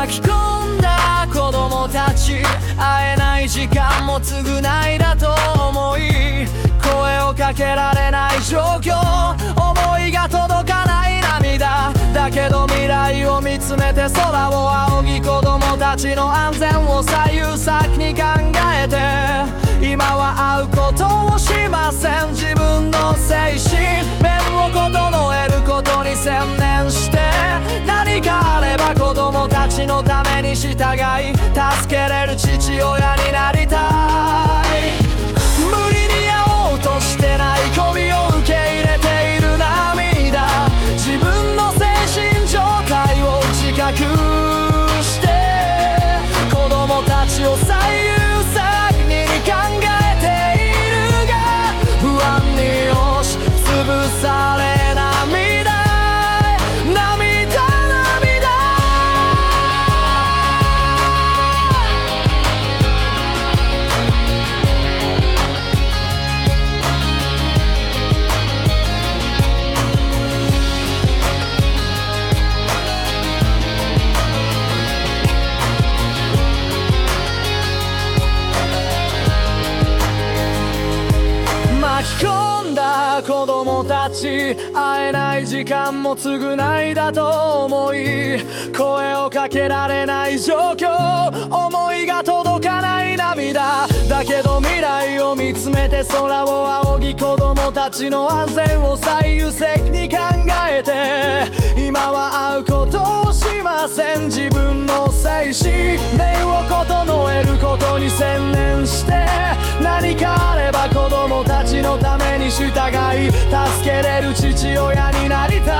巻き込んだ子供たち。会えない時間も償いだと思い。声をかけられない状況。思いが届かない涙。だけど未来を見つめて空を仰ぎ子供たちの安全を左右されに従い助けれる父親供たち会えない時間も償いだと思い声をかけられない状況。思いが届かない涙。だけど未来を見つめて空を仰ぎ子供たちの安全を最優先。に考えて。今は会うことをしません。自分の精神。面を整えることに専従い助けれる父親になりたい。